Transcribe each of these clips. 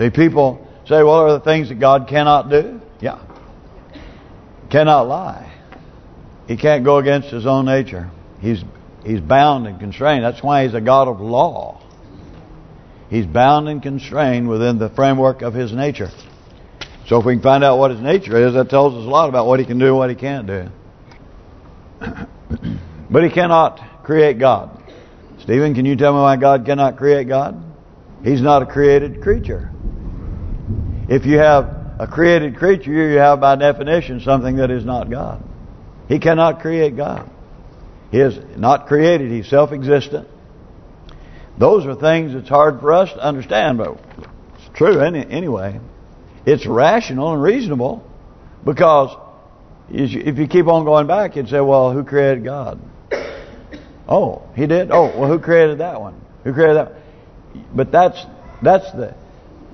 See, people say, well, are the things that God cannot do? Yeah. Cannot lie. He can't go against his own nature. He's he's bound and constrained. That's why he's a God of law. He's bound and constrained within the framework of his nature. So if we can find out what his nature is, that tells us a lot about what he can do and what he can't do. but he cannot create God. Stephen, can you tell me why God cannot create God? He's not a created creature. If you have a created creature, you have by definition something that is not God. He cannot create God. He is not created. He's self-existent. Those are things that's hard for us to understand, but it's true any, anyway. It's rational and reasonable because if you keep on going back, you'd say, well, who created God? Oh, he did? Oh, well, who created that one? Who created that? one? But that's that's the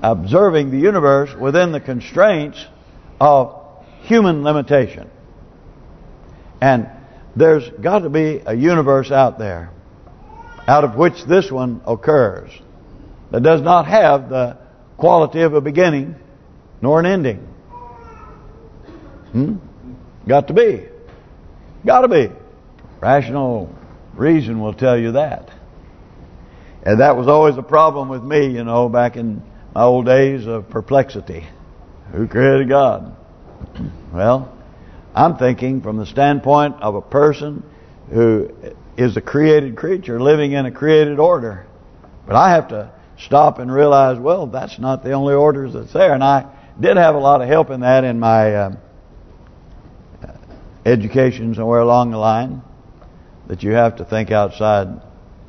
observing the universe within the constraints of human limitation. And there's got to be a universe out there out of which this one occurs that does not have the quality of a beginning nor an ending. Hmm? Got to be. Got to be. Rational reason will tell you that. And that was always a problem with me, you know, back in my old days of perplexity. Who created God? Well, I'm thinking from the standpoint of a person who is a created creature living in a created order. But I have to stop and realize, well, that's not the only orders that's there. And I did have a lot of help in that in my uh, education somewhere along the line that you have to think outside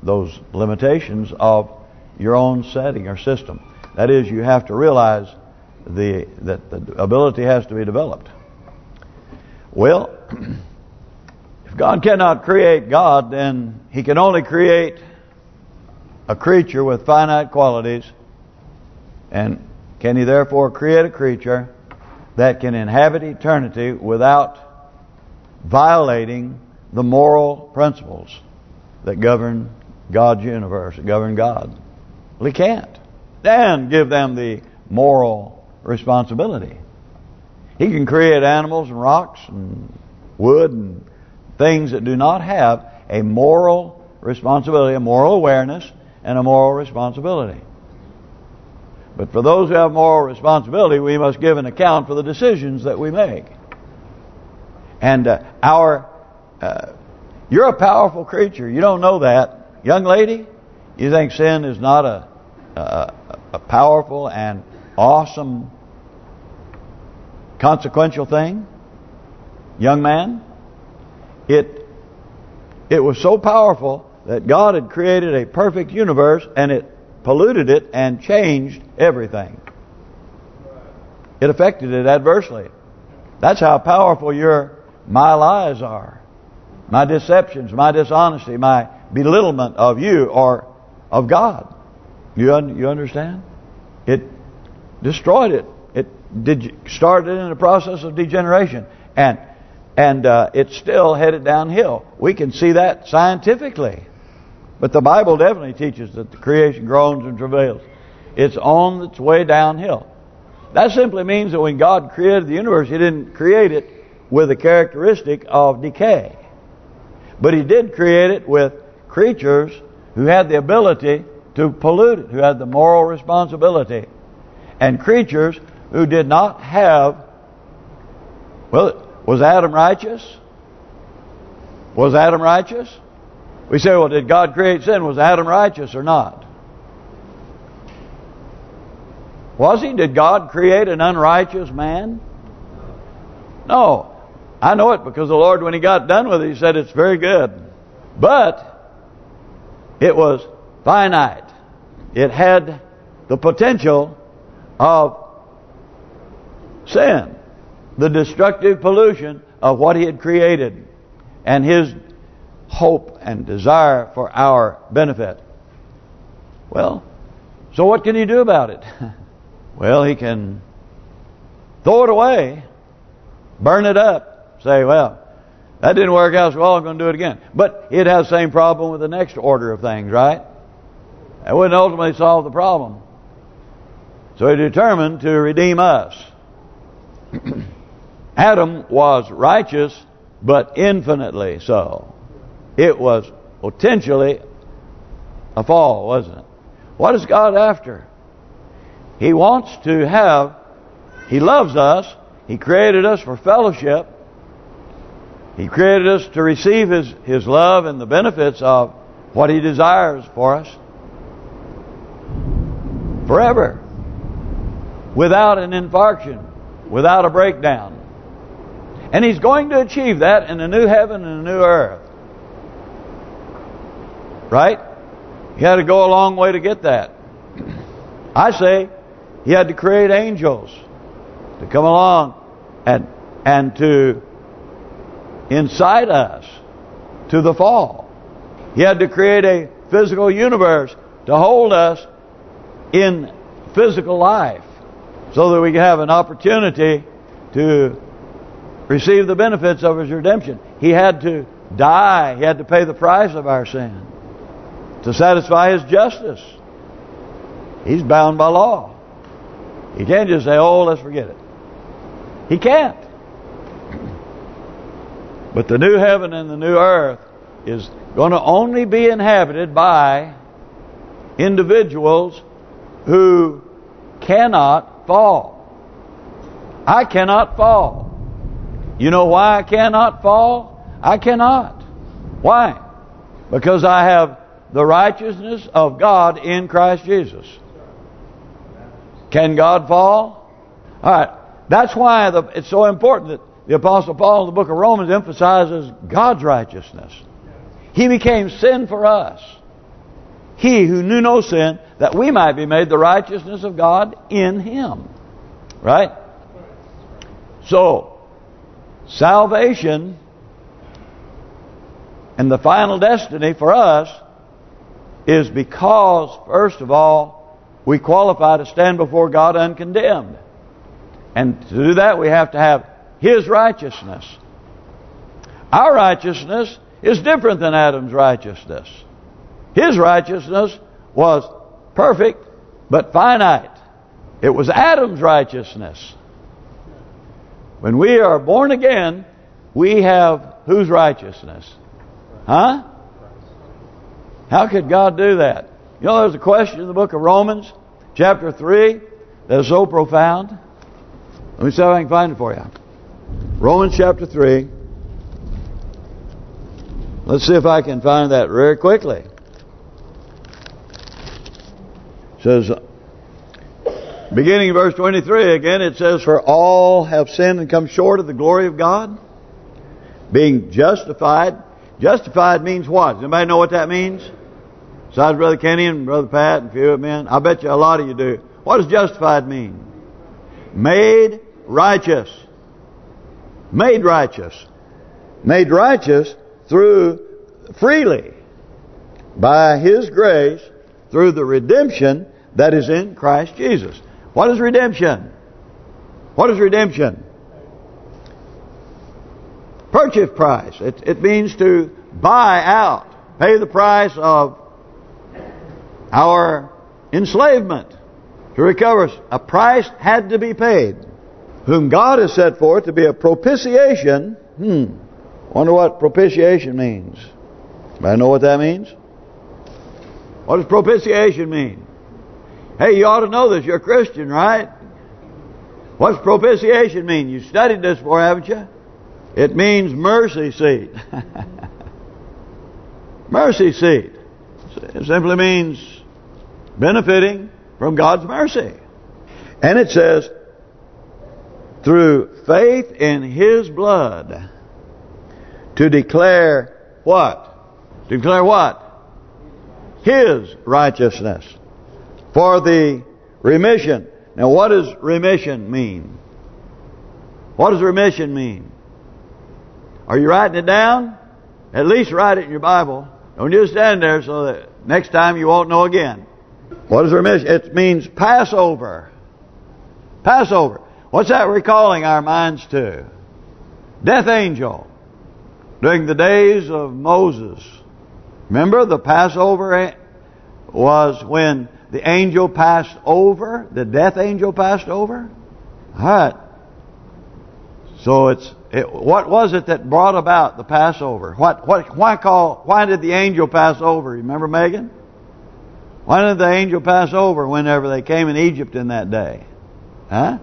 those limitations of your own setting or system. That is, you have to realize the that the ability has to be developed. Well, if God cannot create God, then He can only create a creature with finite qualities. And can He therefore create a creature that can inhabit eternity without violating the moral principles that govern God's universe, that govern God. Well, he can't. And give them the moral responsibility. He can create animals and rocks and wood and things that do not have a moral responsibility, a moral awareness, and a moral responsibility. But for those who have moral responsibility, we must give an account for the decisions that we make. And uh, our, uh, you're a powerful creature. You don't know that. Young lady, you think sin is not a, a, a powerful and awesome consequential thing? Young man, it it was so powerful that God had created a perfect universe and it polluted it and changed everything. It affected it adversely. That's how powerful your my lies are, my deceptions, my dishonesty, my belittlement of you or of God. You un you understand? It destroyed it. It did started in a process of degeneration, and and uh, it's still headed downhill. We can see that scientifically, but the Bible definitely teaches that the creation groans and travails. It's on its way downhill. That simply means that when God created the universe, He didn't create it with a characteristic of decay. But he did create it with creatures who had the ability to pollute it, who had the moral responsibility. And creatures who did not have... Well, was Adam righteous? Was Adam righteous? We say, well, did God create sin? Was Adam righteous or not? Was he? Did God create an unrighteous man? No. I know it because the Lord, when He got done with it, He said it's very good. But it was finite. It had the potential of sin. The destructive pollution of what He had created. And His hope and desire for our benefit. Well, so what can He do about it? well, He can throw it away, burn it up, say, well, that didn't work out so well, I'm going to do it again. But it has the same problem with the next order of things, right? It wouldn't ultimately solve the problem. So He determined to redeem us. Adam was righteous, but infinitely so. It was potentially a fall, wasn't it? What is God after? He wants to have, He loves us, He created us for fellowship, He created us to receive His His love and the benefits of what He desires for us forever without an infarction, without a breakdown. And He's going to achieve that in a new heaven and a new earth. Right? He had to go a long way to get that. I say he had to create angels to come along and and to incite us to the fall. He had to create a physical universe to hold us in physical life so that we can have an opportunity to receive the benefits of His redemption. He had to die. He had to pay the price of our sin to satisfy His justice. He's bound by law. He can't just say, oh, let's forget it. He can't. But the new heaven and the new earth is going to only be inhabited by individuals who cannot fall. I cannot fall. You know why I cannot fall? I cannot. Why? Because I have the righteousness of God in Christ Jesus. Can God fall? All right. That's why the, it's so important that the Apostle Paul in the book of Romans emphasizes God's righteousness. He became sin for us. He who knew no sin, that we might be made the righteousness of God in Him. Right? So, salvation and the final destiny for us is because, first of all, we qualify to stand before God uncondemned. And to do that, we have to have His righteousness. Our righteousness is different than Adam's righteousness. His righteousness was perfect, but finite. It was Adam's righteousness. When we are born again, we have whose righteousness? Huh? How could God do that? You know, there's a question in the book of Romans, chapter 3, that is so profound. Let me see if I can find it for you. Romans chapter 3. Let's see if I can find that very quickly. It says, beginning verse 23, again it says, For all have sinned and come short of the glory of God, being justified. Justified means what? Does anybody know what that means? Besides Brother Kenny and Brother Pat and a few of men. I bet you a lot of you do. What does justified mean? Made righteous. Made righteous. Made righteous through freely by His grace through the redemption that is in Christ Jesus. What is redemption? What is redemption? Purchase price. It, it means to buy out, pay the price of our enslavement. To recover us, a price had to be paid. Whom God has set forth to be a propitiation. Hmm. Wonder what propitiation means. I know what that means? What does propitiation mean? Hey, you ought to know this. You're a Christian, right? What's propitiation mean? You studied this before, haven't you? It means mercy seat. mercy seat. It simply means benefiting from God's mercy. And it says, through faith in His blood, to declare what? Declare what? His righteousness. For the remission. Now what does remission mean? What does remission mean? Are you writing it down? At least write it in your Bible. Don't just stand there so that next time you won't know again. What is remission? It means Passover. Passover. What's that recalling our minds to? Death angel. During the days of Moses. Remember the Passover was when the angel passed over, the death angel passed over. Right. So it's it, what was it that brought about the Passover? What what why call why did the angel pass over? Remember Megan? Why did the angel pass over whenever they came in Egypt in that day? Huh?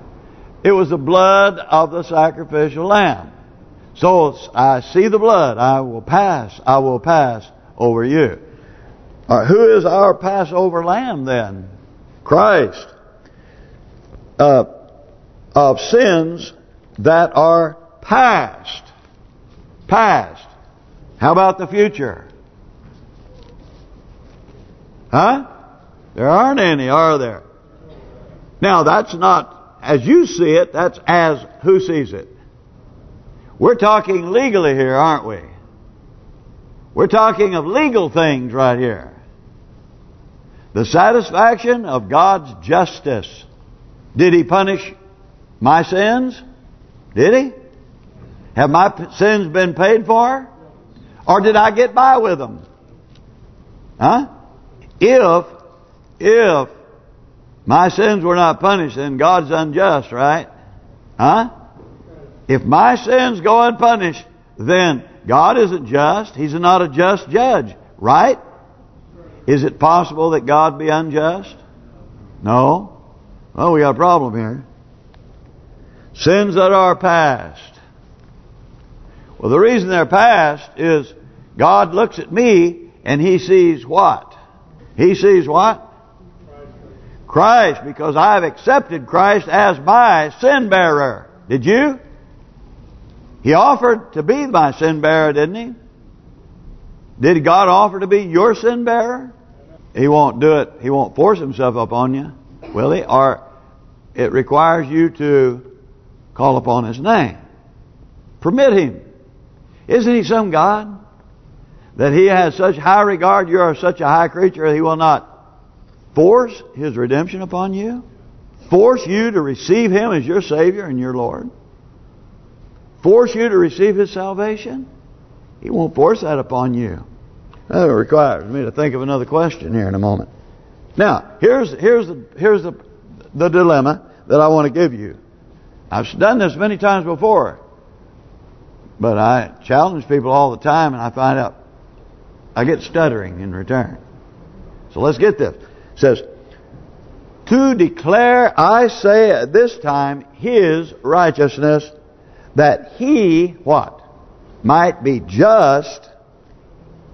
It was the blood of the sacrificial lamb. So I see the blood, I will pass, I will pass over you. Right, who is our Passover lamb then? Christ. Uh, of sins that are past. Past. How about the future? Huh? There aren't any, are there? Now that's not as you see it, that's as who sees it. We're talking legally here, aren't we? We're talking of legal things right here. The satisfaction of God's justice. Did He punish my sins? Did He? Have my sins been paid for? Or did I get by with them? Huh? If, if my sins were not punished, then God's unjust, right? Huh? If my sins go unpunished, then God isn't just. He's not a just judge, right? Is it possible that God be unjust? No. Well, we got a problem here. Sins that are past. Well, the reason they're past is God looks at me and He sees what? He sees what? Christ, because I've accepted Christ as my sin bearer. Did you? He offered to be my sin bearer, didn't he? Did God offer to be your sin bearer? He won't do it. He won't force himself upon you, will he? Or it requires you to call upon his name. Permit him. Isn't he some God? That he has such high regard, you are such a high creature, he will not force his redemption upon you? Force you to receive him as your Savior and your Lord? force you to receive His salvation? He won't force that upon you. That requires me to think of another question here in a moment. Now, here's here's the here's the the dilemma that I want to give you. I've done this many times before, but I challenge people all the time, and I find out I get stuttering in return. So let's get this. It says, to declare, I say at this time, His righteousness that he, what? Might be just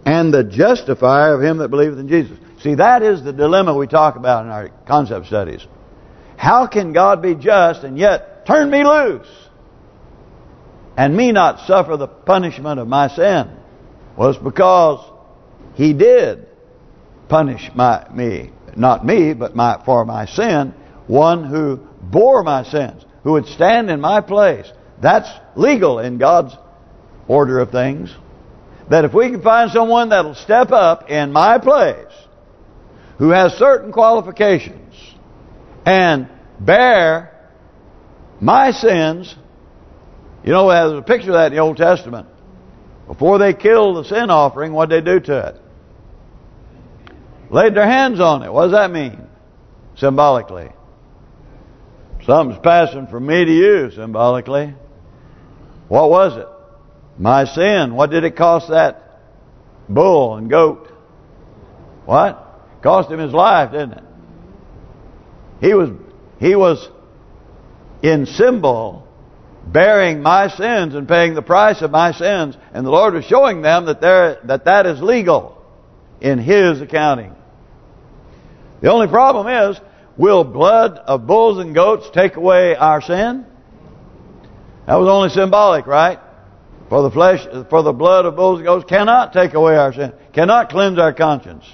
and the justifier of him that believeth in Jesus. See, that is the dilemma we talk about in our concept studies. How can God be just and yet turn me loose? And me not suffer the punishment of my sin? Well, it's because He did punish my me, not me, but my for my sin, one who bore my sins, who would stand in my place, that's legal in God's order of things. That if we can find someone that'll step up in my place, who has certain qualifications, and bear my sins, you know, there's a picture of that in the Old Testament. Before they killed the sin offering, what did they do to it? Laid their hands on it. What does that mean? Symbolically. Something's passing from me to you, symbolically. What was it? My sin. What did it cost that bull and goat? What? Cost him his life, didn't it? He was he was in symbol bearing my sins and paying the price of my sins, and the Lord was showing them that there that that is legal in His accounting. The only problem is, will blood of bulls and goats take away our sin? That was only symbolic, right? For the flesh, for the blood of bulls and goats cannot take away our sin, cannot cleanse our conscience.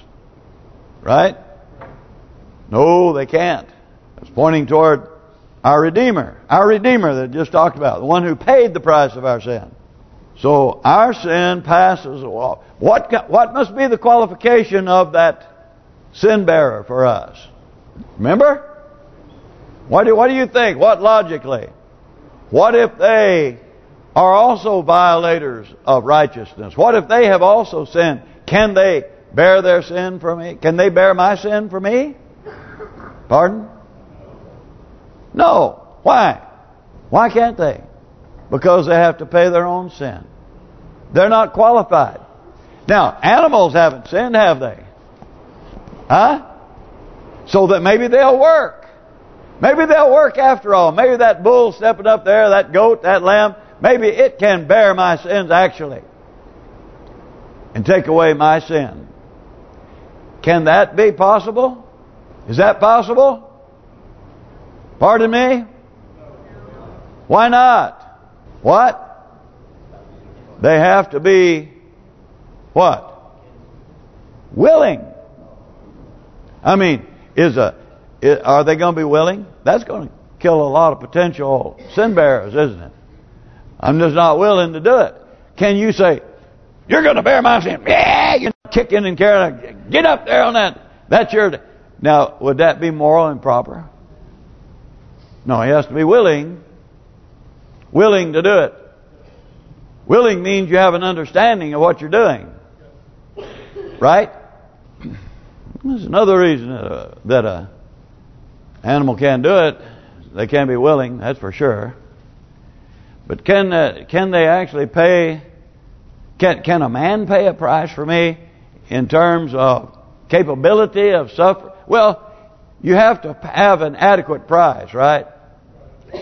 Right? No, they can't. It's pointing toward our Redeemer. Our Redeemer that I just talked about. The one who paid the price of our sin. So our sin passes. What what must be the qualification of that sin bearer for us? Remember? What do what do you think? What logically? What if they are also violators of righteousness? What if they have also sinned? Can they bear their sin for me? Can they bear my sin for me? Pardon? No. Why? Why can't they? Because they have to pay their own sin. They're not qualified. Now, animals haven't sinned, have they? Huh? So that maybe they'll work. Maybe they'll work after all. Maybe that bull stepping up there, that goat, that lamb, maybe it can bear my sins actually. And take away my sin. Can that be possible? Is that possible? Pardon me? Why not? What? They have to be what? Willing. I mean, is a are they going to be willing? That's going to kill a lot of potential sin bearers, isn't it? I'm just not willing to do it. Can you say, you're going to bear my sin? Yeah, you're kicking and carrying. Get up there on that. That's your... Now, would that be moral and proper? No, he has to be willing. Willing to do it. Willing means you have an understanding of what you're doing. Right? There's another reason uh, that a, that a animal can't do it. They can't be willing, that's for sure. But can uh, can they actually pay? Can can a man pay a price for me in terms of capability of suffering? Well, you have to have an adequate price, right?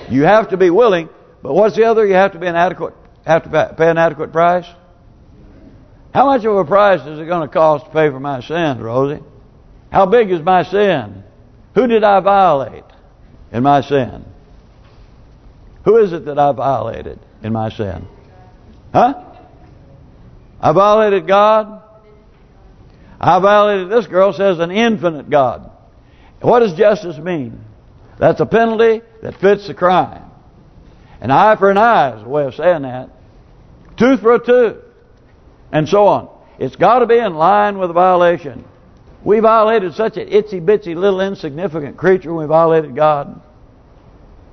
You have to be willing, but what's the other? You have to be an adequate have to pay an adequate price? How much of a price is it going to cost to pay for my sins, Rosie? How big is my sin? Who did I violate in my sin? Who is it that I violated in my sin? Huh? I violated God? I violated, this girl says, an infinite God. What does justice mean? That's a penalty that fits the crime. An eye for an eye is a way of saying that. Tooth for a tooth. And so on. It's got to be in line with the violation. We violated such an itsy-bitsy little insignificant creature we violated God.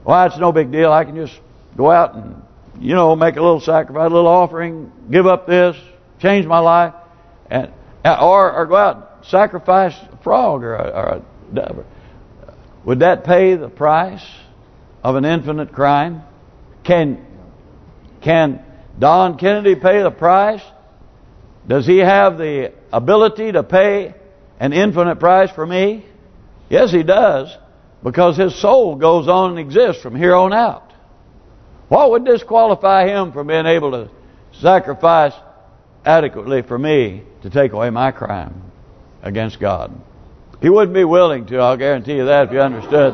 Why, it's no big deal. I can just go out and, you know, make a little sacrifice, a little offering, give up this, change my life, and or, or go out and sacrifice a frog or a, or a dove. Would that pay the price of an infinite crime? Can can Don Kennedy pay the price? Does he have the ability to pay an infinite price for me? Yes, he does, because his soul goes on and exists from here on out. What would disqualify him from being able to sacrifice adequately for me to take away my crime against God? He wouldn't be willing to, I'll guarantee you that if you understood.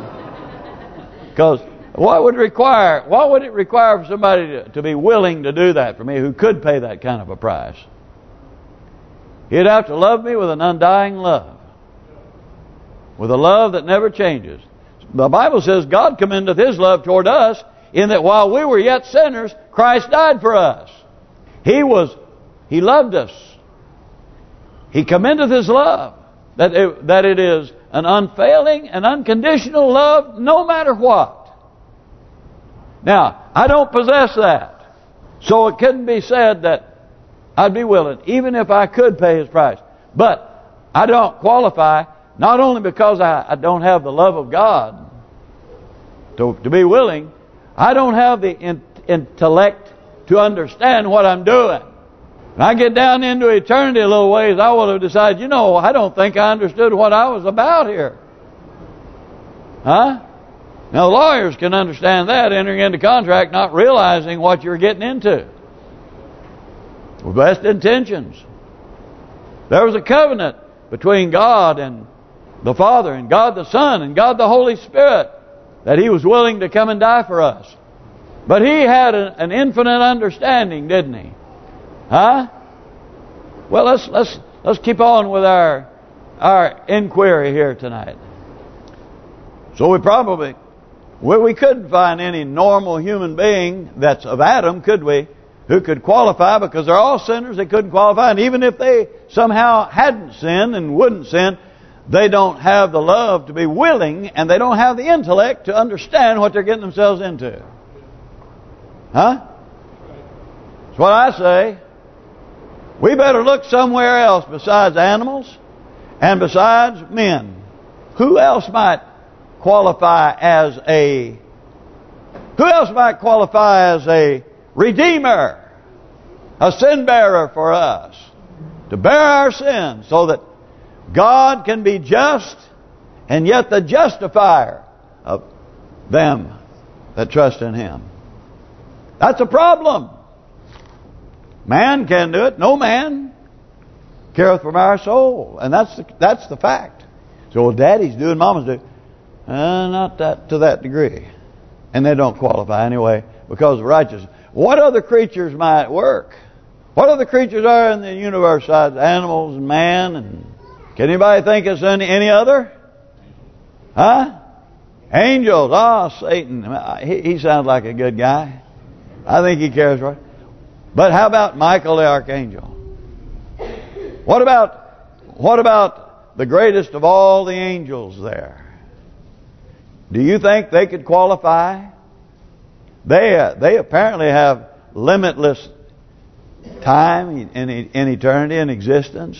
Because what would require? What would it require for somebody to, to be willing to do that for me who could pay that kind of a price? He'd have to love me with an undying love. With a love that never changes. The Bible says God commendeth His love toward us in that while we were yet sinners, Christ died for us. He was, He loved us. He commendeth His love. That it, that it is an unfailing and unconditional love no matter what. Now, I don't possess that. So it couldn't be said that I'd be willing, even if I could pay his price. But I don't qualify, not only because I, I don't have the love of God to, to be willing, I don't have the in, intellect to understand what I'm doing. When I get down into eternity a little ways, I will have decided, you know, I don't think I understood what I was about here. Huh? Now, lawyers can understand that, entering into contract, not realizing what you're getting into. With best intentions. There was a covenant between God and the Father, and God the Son, and God the Holy Spirit, that He was willing to come and die for us. But He had an infinite understanding, didn't He? Huh? Well, let's let's let's keep on with our our inquiry here tonight. So we probably well, we couldn't find any normal human being that's of Adam, could we? Who could qualify because they're all sinners. They couldn't qualify. And even if they somehow hadn't sinned and wouldn't sin, they don't have the love to be willing and they don't have the intellect to understand what they're getting themselves into. Huh? That's what I say. We better look somewhere else besides animals and besides men. Who else might qualify as a... Who else might qualify as a redeemer? A sin bearer for us. To bear our sins so that God can be just and yet the justifier of them that trust in Him. That's a problem. Man can do it. No man careth for our soul. And that's the, that's the fact. So well, daddy's doing, mama's doing. Uh, not that to that degree. And they don't qualify anyway because of righteousness. What other creatures might work? What other creatures are in the universe animals and man? And Can anybody think it's any, any other? Huh? Angels. Ah, oh, Satan. He, he sounds like a good guy. I think he cares it. But how about Michael the Archangel? What about what about the greatest of all the angels there? Do you think they could qualify? They uh, they apparently have limitless time in in eternity and existence.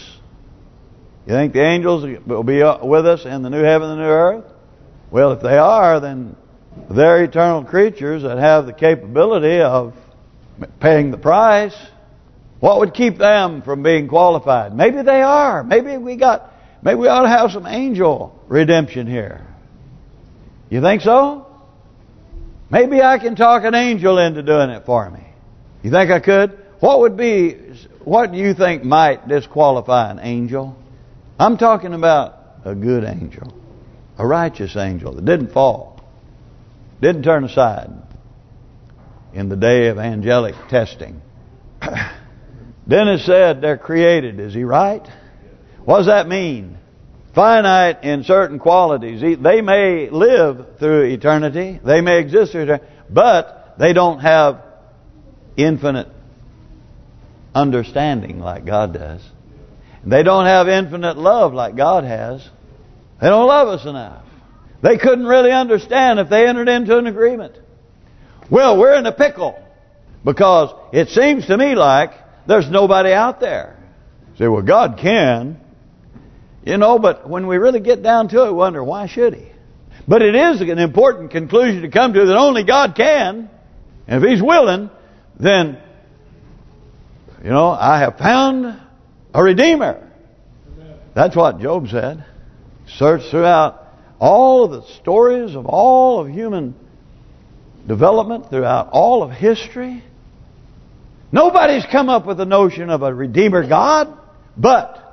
You think the angels will be uh, with us in the new heaven and the new earth? Well, if they are, then they're eternal creatures that have the capability of paying the price. What would keep them from being qualified? Maybe they are. Maybe we got. Maybe we ought to have some angel redemption here. You think so? Maybe I can talk an angel into doing it for me. You think I could? What would be? What do you think might disqualify an angel? I'm talking about a good angel, a righteous angel that didn't fall, didn't turn aside in the day of angelic testing. Dennis said they're created. Is he right? What does that mean? Finite in certain qualities. They may live through eternity. They may exist through eternity. But they don't have infinite understanding like God does. They don't have infinite love like God has. They don't love us enough. They couldn't really understand if they entered into an agreement. Well, we're in a pickle because it seems to me like there's nobody out there. You say, well, God can. You know, but when we really get down to it, we wonder, why should He? But it is an important conclusion to come to that only God can. And if He's willing, then, you know, I have found a Redeemer. That's what Job said. Search throughout all of the stories of all of human development throughout all of history. Nobody's come up with the notion of a Redeemer God, but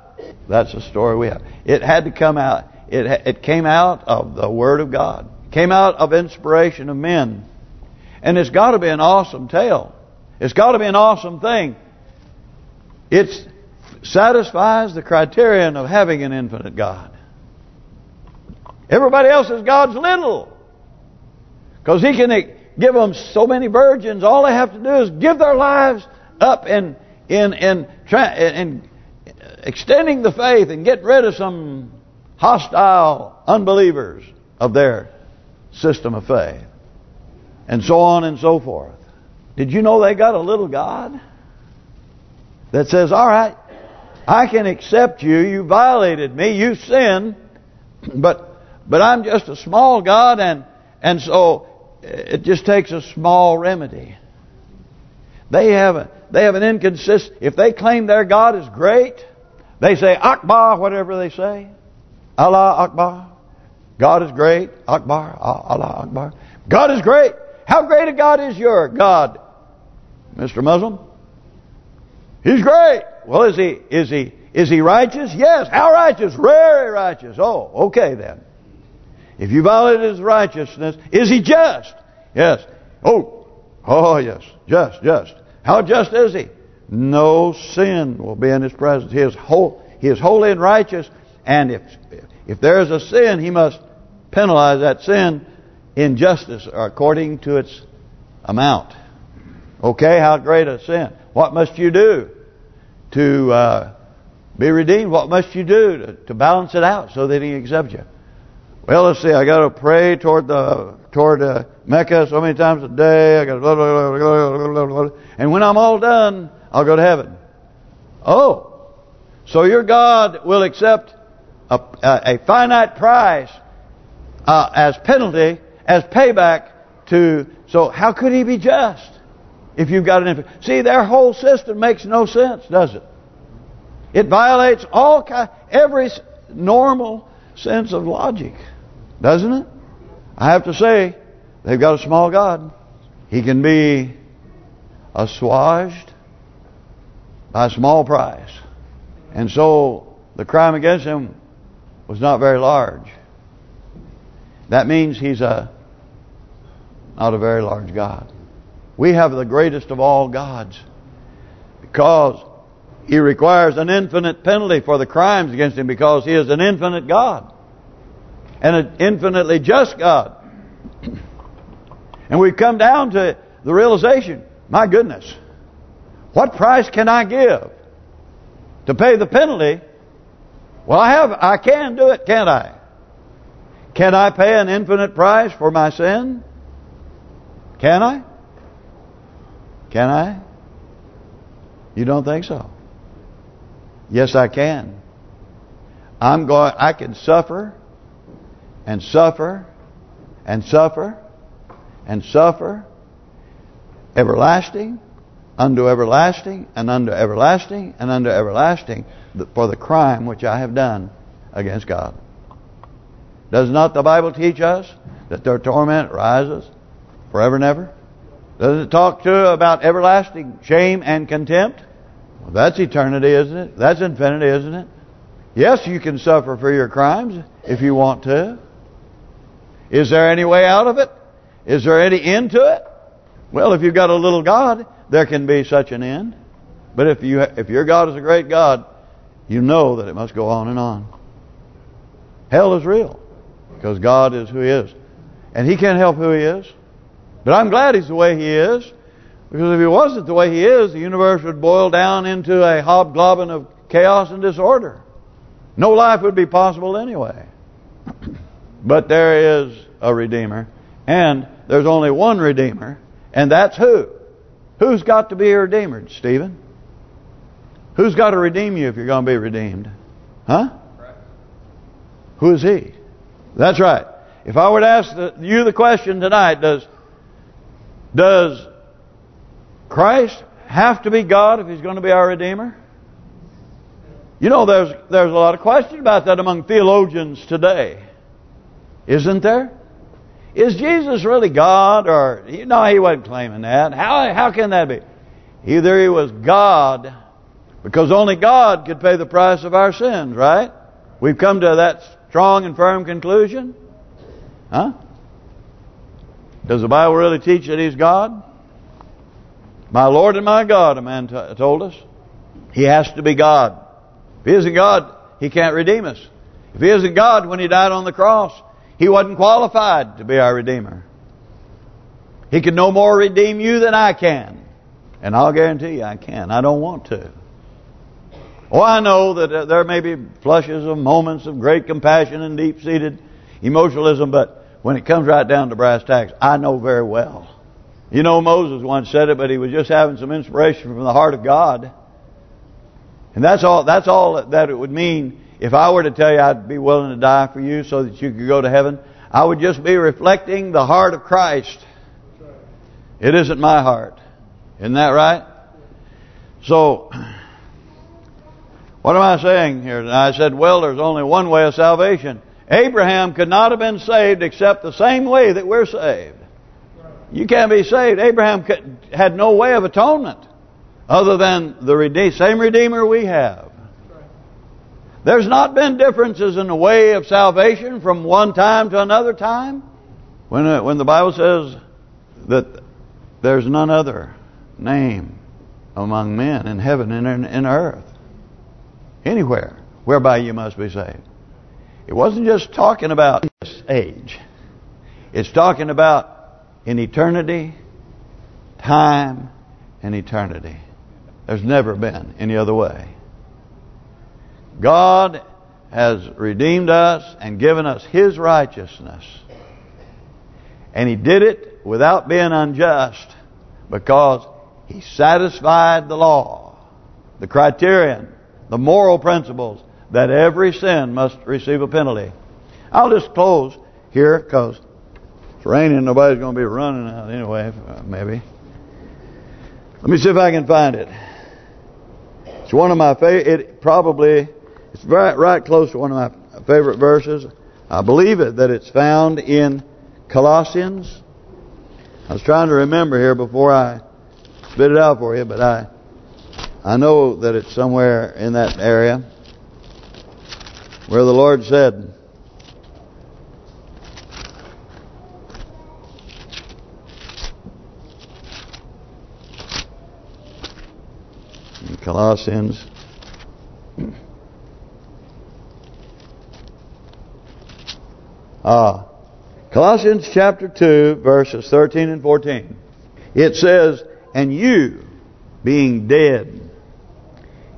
that's the story we have. It had to come out. It it came out of the Word of God. It came out of inspiration of men. And it's got to be an awesome tale. It's got to be an awesome thing. It satisfies the criterion of having an infinite God. Everybody else's God's little. Because he can give them so many virgins. All they have to do is give their lives up in in in in extending the faith and get rid of some hostile unbelievers of their system of faith, and so on and so forth. Did you know they got a little God that says, "All right, I can accept you. You violated me. You sinned, but but I'm just a small God, and and so uh, it just takes a small remedy. They have a, they have an inconsistent. If they claim their God is great, they say Akbar, whatever they say, Allah Akbar. God is great, Akbar, ah, Allah Akbar. God is great. How great a God is your God, Mr. Muslim? He's great. Well, is he is he is he righteous? Yes. How righteous? Very righteous. Oh, okay then. If you violate his righteousness, is he just? Yes. Oh, oh yes, just, just. How just is he? No sin will be in his presence. He is whole, he is holy and righteous, and if if there is a sin, he must penalize that sin in justice according to its amount. Okay, how great a sin. What must you do to uh, be redeemed? What must you do to, to balance it out so that he accepts you? Well, let's see. I got to pray toward the toward uh, Mecca so many times a day. I got and when I'm all done, I'll go to heaven. Oh, so your God will accept a, a, a finite price uh, as penalty, as payback to... So how could he be just if you've got an? See, their whole system makes no sense, does it? It violates all kind, every normal sense of logic, doesn't it? I have to say, they've got a small God. He can be assuaged by a small price. And so the crime against him was not very large. That means he's a not a very large God. We have the greatest of all gods because he requires an infinite penalty for the crimes against him because he is an infinite God and an infinitely just God. And we've come down to the realization, my goodness, what price can I give to pay the penalty? Well, I have, I can do it, can't I? Can I pay an infinite price for my sin? Can I? Can I? You don't think so? Yes, I can. I'm going. I can suffer, and suffer, and suffer, and suffer, everlasting, unto everlasting, and unto everlasting, and unto everlasting, for the crime which I have done against God. Does not the Bible teach us that their torment rises forever and ever? Does it talk to about everlasting shame and contempt? Well, that's eternity, isn't it? That's infinity, isn't it? Yes, you can suffer for your crimes if you want to. Is there any way out of it? Is there any end to it? Well, if you've got a little God, there can be such an end. But if you if your God is a great God, you know that it must go on and on. Hell is real because God is who He is. And He can't help who He is. But I'm glad He's the way He is. Because if He wasn't the way He is, the universe would boil down into a hobgoblin of chaos and disorder. No life would be possible anyway. But there is a Redeemer. And there's only one Redeemer. And that's who? Who's got to be a Redeemer, Stephen? Who's got to redeem you if you're going to be redeemed? Huh? Who is He? That's right. If I were to ask the, you the question tonight, does does Christ have to be God if He's going to be our Redeemer? You know, there's there's a lot of question about that among theologians today. Isn't there? Is Jesus really God? Or, no, he wasn't claiming that. How how can that be? Either he was God, because only God could pay the price of our sins, right? We've come to that strong and firm conclusion. Huh? Does the Bible really teach that He's God? My Lord and my God, a man told us. He has to be God. If He isn't God, He can't redeem us. If He isn't God when He died on the cross, He wasn't qualified to be our Redeemer. He can no more redeem you than I can. And I'll guarantee you I can. I don't want to. Oh, I know that uh, there may be flushes of moments of great compassion and deep-seated emotionalism, but when it comes right down to brass tacks, I know very well. You know, Moses once said it, but he was just having some inspiration from the heart of God. And that's all that's all that it would mean if I were to tell you I'd be willing to die for you so that you could go to heaven. I would just be reflecting the heart of Christ. It isn't my heart. Isn't that right? So, what am I saying here? I said, well, there's only one way of salvation. Abraham could not have been saved except the same way that we're saved. You can't be saved. Abraham had no way of atonement other than the same Redeemer we have. There's not been differences in the way of salvation from one time to another time. When uh, when the Bible says that there's none other name among men in heaven and in, in earth, anywhere, whereby you must be saved. It wasn't just talking about this age. It's talking about in eternity, time, and eternity. There's never been any other way. God has redeemed us and given us His righteousness. And He did it without being unjust because He satisfied the law, the criterion, the moral principles that every sin must receive a penalty. I'll just close here because it's raining. Nobody's going to be running out anyway, maybe. Let me see if I can find it. It's one of my favorite. It probably it's right right close to one of my favorite verses. I believe it that it's found in Colossians. I was trying to remember here before I spit it out for you, but I I know that it's somewhere in that area where the Lord said, in Colossians Ah, Colossians chapter 2, verses 13 and 14. It says, And you, being dead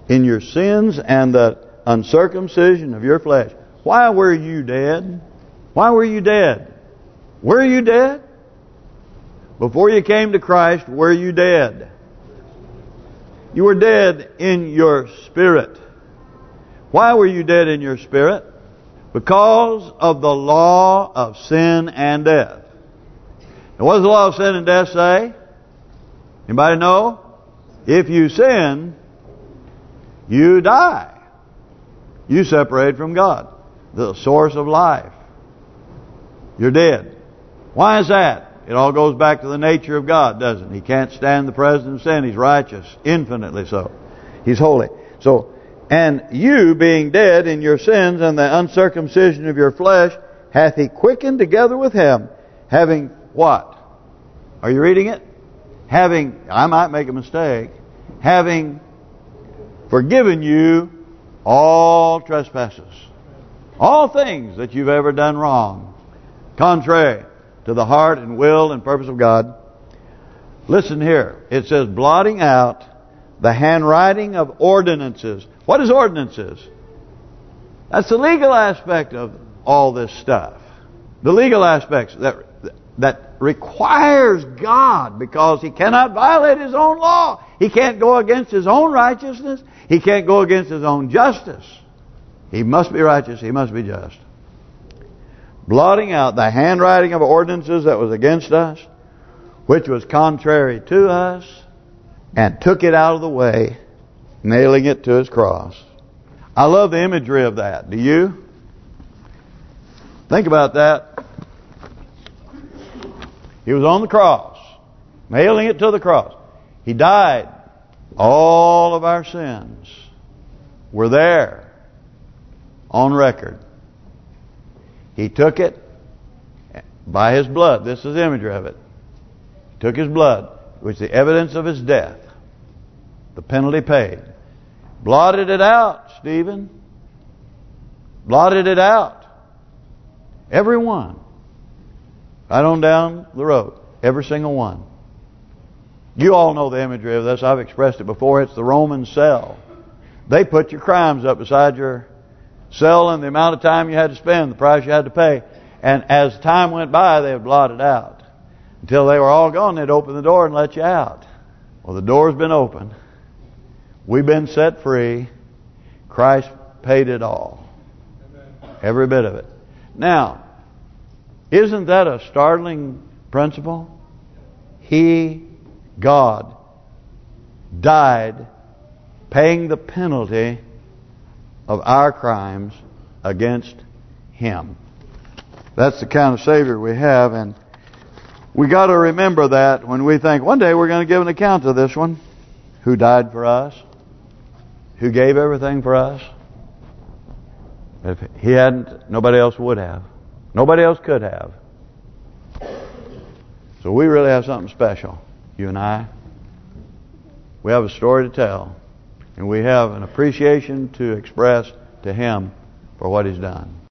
in your sins and the uncircumcision of your flesh. Why were you dead? Why were you dead? Were you dead? Before you came to Christ, were you dead? You were dead in your spirit. Why were you dead in your spirit? Because of the law of sin and death. And what does the law of sin and death say? Anybody know? If you sin, you die. You separate from God, the source of life. You're dead. Why is that? It all goes back to the nature of God, doesn't it? He can't stand the presence of sin. He's righteous, infinitely so. He's holy. So, and you being dead in your sins and the uncircumcision of your flesh, hath he quickened together with him, having what? Are you reading it? Having, I might make a mistake, having forgiven you all trespasses. All things that you've ever done wrong. Contrary to the heart and will and purpose of God. Listen here. It says, blotting out the handwriting of ordinances. What is ordinances? That's the legal aspect of all this stuff. The legal aspects that that requires God because He cannot violate His own law. He can't go against His own righteousness. He can't go against His own justice. He must be righteous. He must be just. Blotting out the handwriting of ordinances that was against us, which was contrary to us, and took it out of the way, nailing it to His cross. I love the imagery of that. Do you? Think about that. He was on the cross, nailing it to the cross. He died. All of our sins were there on record. He took it by His blood. This is the imagery of it. He took His blood, which is the evidence of His death. The penalty paid. Blotted it out, Stephen. Blotted it out. Every one. Right on down the road. Every single one. You all know the imagery of this. I've expressed it before. It's the Roman cell. They put your crimes up beside your cell and the amount of time you had to spend, the price you had to pay. And as time went by, they would blot it out. Until they were all gone, they'd open the door and let you out. Well, the door's been open. We've been set free. Christ paid it all. Every bit of it. Now, isn't that a startling principle? He, God, died paying the penalty of our crimes against Him. That's the kind of Savior we have, and we got to remember that when we think one day we're going to give an account of this one, who died for us, who gave everything for us. If He hadn't, nobody else would have. Nobody else could have. So we really have something special, you and I. We have a story to tell. And we have an appreciation to express to Him for what He's done.